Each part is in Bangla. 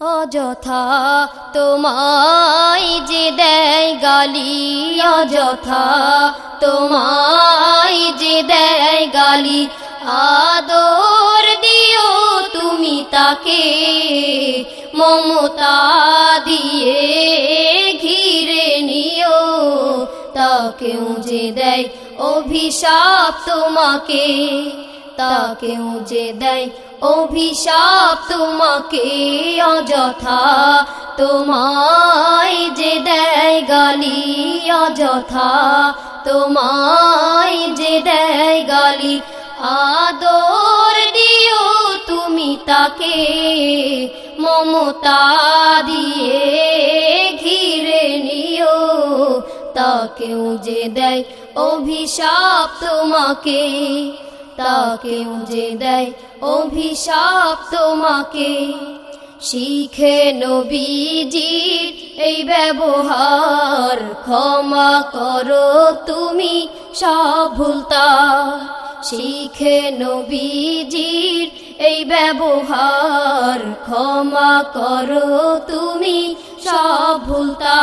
অযথা তোমায় যে দেয় গালি, অযথা তোমায় যে দেয় গালি, আদর দিও তুমি তাকে, মমতা দিয়ে ঘিরে নিও তাকেও যে দেয় অভিশাপ তোমাকে। তাকেও যে দেয় অভিশাপ তোমাকে অযথা, তোমায় যে দেয় গালি অযথা, তোমায় যে দেয় গালি আদর দিও তুমি তাকে, মমতা দিয়ে ঘিরে নিও, তাকেও যে দেয় অভিশাপ তোমাকে। তাকেও যে দেয় অভিশাপ তোমাকে। শিখে নবীজির এই ব্যবহার, ক্ষমা করো তুমি সব ভুলতা। শিখে নবীজির এই ব্যবহার, ক্ষমা করো তুমি সব ভুলতা।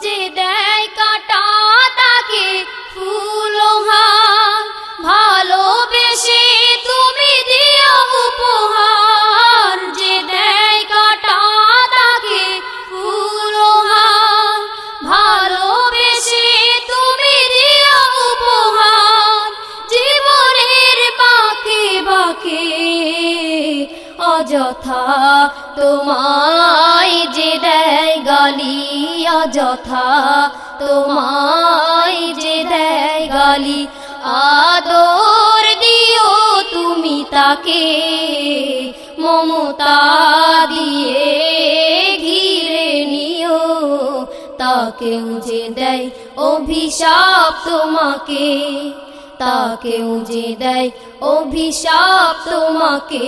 যে দেয় কাটা তাকে অযথা তোমায় যে দেয় গালি অযথা, তোমায় যে দেয় গালি আদর দিও তুমি তাকে, মমতা দিয়ে ঘিরে নিও, তাকেও যে দেয় অভিশাপ তোমাকে। তাকেও যে দেয় অভিশাপ তোমাকে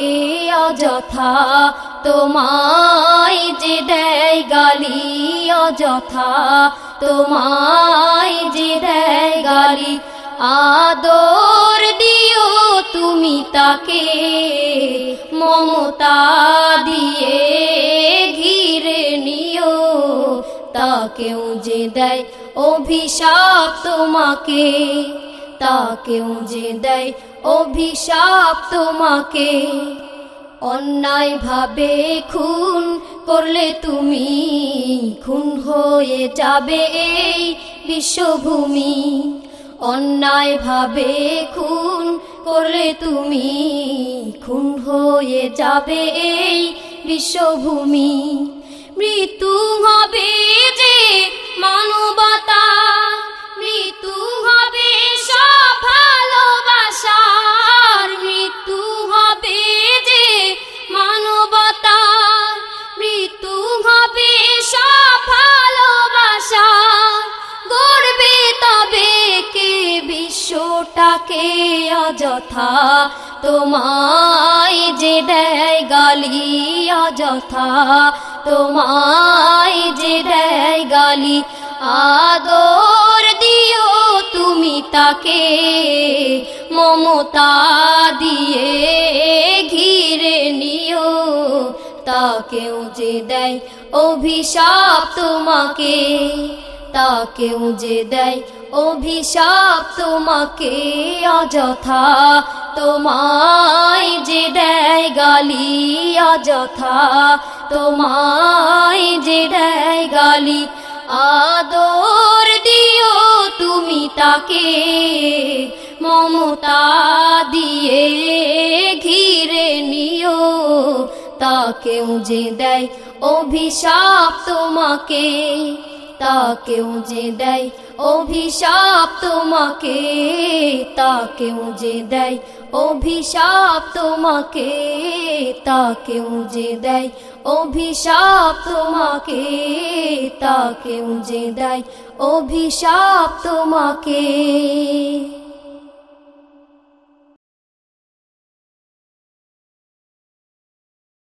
অযথা। তোমায় যে দেয় গালি অযথা। তোমায় যে দেয় গালি আদর দিও তুমি তাকে। মমতা দিয়ে ঘিরে নিও তাকেও যে দেয় অভিশাপ তোমাকে। তাকেও যে দেয় অভিশাপ তোমাকে। অন্যায় ভাবে খুন করলে তুমি খুন হয়ে যাবে এই বিশ্বভূমি। অন্যায় ভাবে খুন করলে তুমি খুন হয়ে যাবে এই বিশ্বভূমি। মৃত্যু হবে যে মানবতা বিশ্বটাকে অযথা, তোমায় যে দেয় গালি অযথা, তোমায় যে দেয় গালি আদর দিও তুমি তাকে, মমতা দিয়ে ঘিরে নিও তাকেও যে দেয় অভিশাপ তোমাকে। তাকেও যে দেয় অভিশাপ তোমাকে অযথা। তোমায় যে দেয় গালি অযথা। তোমায় যে দেয় গালি আদর দিও তুমি তাকে। মমতা দিয়ে ঘিরে নিও তাকেও যে দেয় অভিশাপ তোমাকে। তাকেও যে দেয় অভিশাপ তোমাকে তাকেও যে দেয় অভিশাপ তোমাকে তাকেও যে দেয় অভিশাপ তোমাকে তাকেও যে দেয় অভিশাপ তোমাকে।